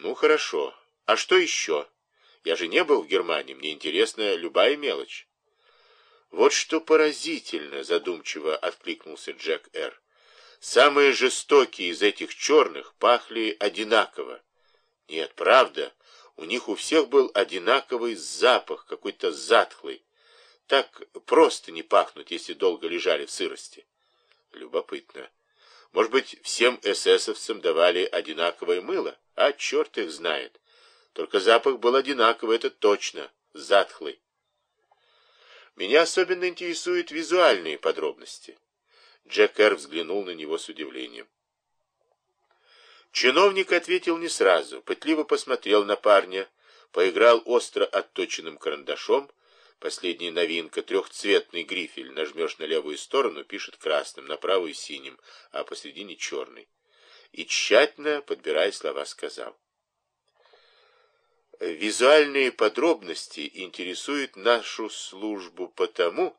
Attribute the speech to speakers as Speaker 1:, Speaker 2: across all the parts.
Speaker 1: Ну, хорошо. А что еще? Я же не был в Германии, мне интересна любая мелочь. Вот что поразительно, задумчиво откликнулся Джек Р. Самые жестокие из этих черных пахли одинаково. Нет, правда, у них у всех был одинаковый запах, какой-то затхлый. Так просто не пахнут, если долго лежали в сырости. Любопытно. Может быть, всем эсэсовцам давали одинаковое мыло? А черт их знает. Только запах был одинаковый, это точно, затхлый. Меня особенно интересуют визуальные подробности. Джек Эр взглянул на него с удивлением. Чиновник ответил не сразу, пытливо посмотрел на парня, поиграл остро отточенным карандашом, последняя новинка, трехцветный грифель, нажмешь на левую сторону, пишет красным, на правую синим, а посредине черный. И тщательно, подбирая слова, сказал. Визуальные подробности интересуют нашу службу потому,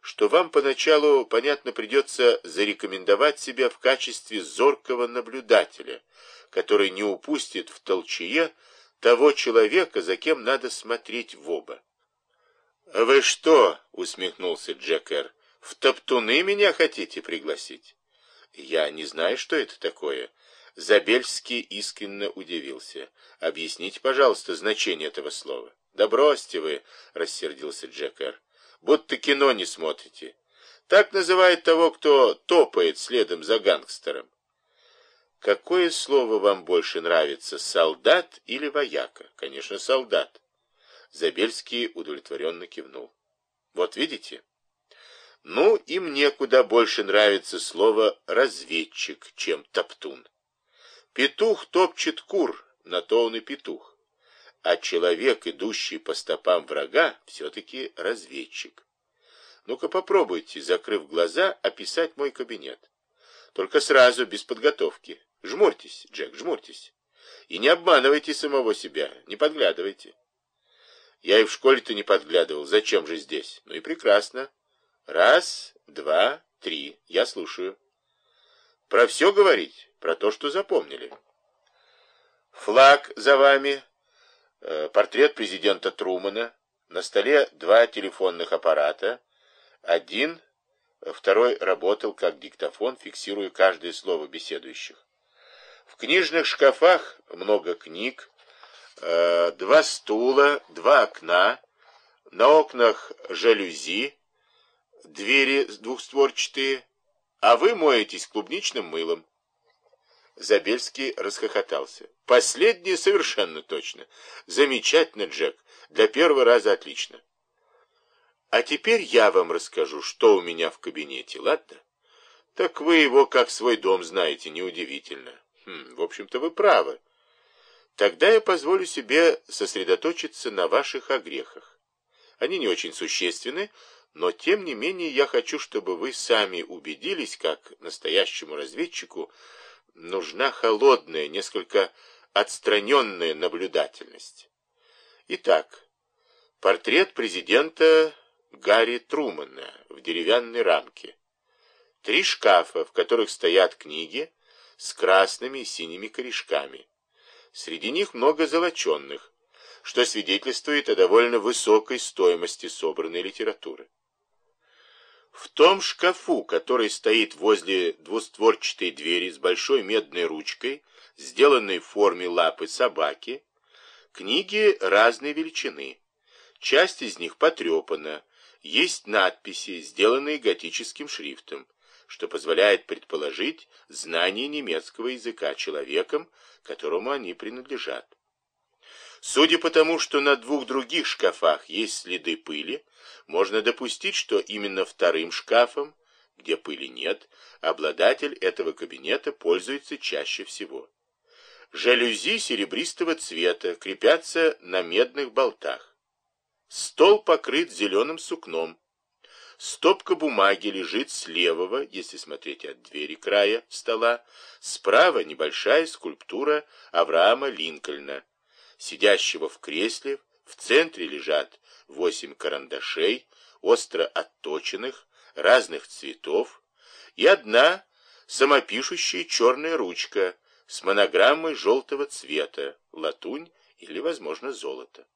Speaker 1: что вам поначалу, понятно, придется зарекомендовать себя в качестве зоркого наблюдателя, который не упустит в толчее того человека, за кем надо смотреть в оба. «Вы что?» — усмехнулся Джекер. «В топтуны меня хотите пригласить?» «Я не знаю, что это такое». Забельский искренне удивился. «Объясните, пожалуйста, значение этого слова». «Да бросьте вы!» — рассердился Джекер будто кино не смотрите. Так называют того, кто топает следом за гангстером. Какое слово вам больше нравится, солдат или вояка? Конечно, солдат. Забельский удовлетворенно кивнул. Вот видите? Ну, и мне куда больше нравится слово «разведчик», чем «топтун». Петух топчет кур, на то он и петух а человек, идущий по стопам врага, все-таки разведчик. Ну-ка попробуйте, закрыв глаза, описать мой кабинет. Только сразу, без подготовки. Жмурьтесь, Джек, жмурьтесь. И не обманывайте самого себя, не подглядывайте. Я и в школе-то не подглядывал, зачем же здесь? Ну и прекрасно. Раз, два, три, я слушаю. Про все говорить, про то, что запомнили. Флаг за вами, Э, портрет президента Трумана, на столе два телефонных аппарата, один, второй работал как диктофон, фиксируя каждое слово беседующих. В книжных шкафах много книг, э, два стула, два окна, на окнах жалюзи, двери двухстворчатые, а вы моетесь клубничным мылом. Забельский расхохотался. Последнее совершенно точно. Замечательно, Джек. Для первого раза отлично. А теперь я вам расскажу, что у меня в кабинете, ладно? Так вы его как свой дом знаете, неудивительно. Хм, в общем-то, вы правы. Тогда я позволю себе сосредоточиться на ваших огрехах. Они не очень существенны, но тем не менее я хочу, чтобы вы сами убедились, как настоящему разведчику, нужна холодная, несколько отстраненная наблюдательность. Итак, портрет президента Гарри Трумана в деревянной рамке. Три шкафа, в которых стоят книги с красными и синими корешками. Среди них много золоченных, что свидетельствует о довольно высокой стоимости собранной литературы. В том шкафу, который стоит возле двустворчатой двери с большой медной ручкой, сделанной в форме лапы собаки, книги разной величины. Часть из них потрепана, есть надписи, сделанные готическим шрифтом, что позволяет предположить знание немецкого языка человеком, которому они принадлежат. Судя по тому, что на двух других шкафах есть следы пыли, можно допустить, что именно вторым шкафом, где пыли нет, обладатель этого кабинета пользуется чаще всего. Жалюзи серебристого цвета крепятся на медных болтах. Стол покрыт зеленым сукном. Стопка бумаги лежит с левого, если смотреть от двери края стола. Справа небольшая скульптура Авраама Линкольна, сидящего в кресле, в центре лежат восемь карандашей, остро отточенных, разных цветов, и одна самопишущая черная ручка с монограммой желтого цвета, латунь или, возможно, золото.